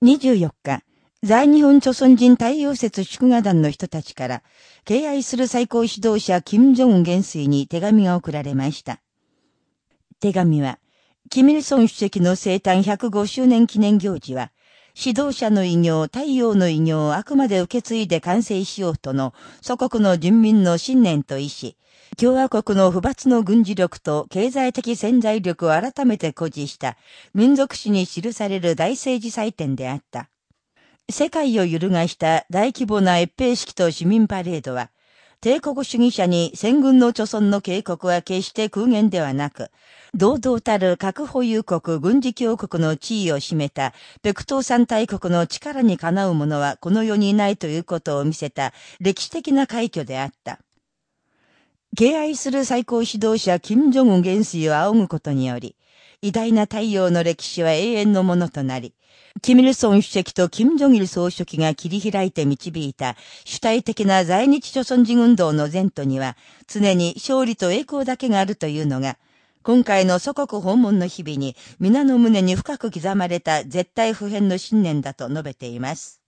24日、在日本朝鮮人太陽節祝賀団の人たちから、敬愛する最高指導者金正恩元帥に手紙が送られました。手紙は、キミルソン主席の生誕105周年記念行事は、指導者の偉業、太陽の偉業をあくまで受け継いで完成しようとの祖国の人民の信念と意志、共和国の不罰の軍事力と経済的潜在力を改めて誇示した民族史に記される大政治祭典であった。世界を揺るがした大規模な越兵式と市民パレードは、帝国主義者に戦軍の貯村の警告は決して空言ではなく、堂々たる核保有国軍事強国の地位を占めた、北東三大国の力にかなう者はこの世にいないということを見せた歴史的な快挙であった。敬愛する最高指導者金正恩元帥を仰ぐことにより、偉大な太陽の歴史は永遠のものとなり、キミルソン主席とキム・ジョギル総書記が切り開いて導いた主体的な在日朝鮮人運動の前途には常に勝利と栄光だけがあるというのが、今回の祖国訪問の日々に皆の胸に深く刻まれた絶対不変の信念だと述べています。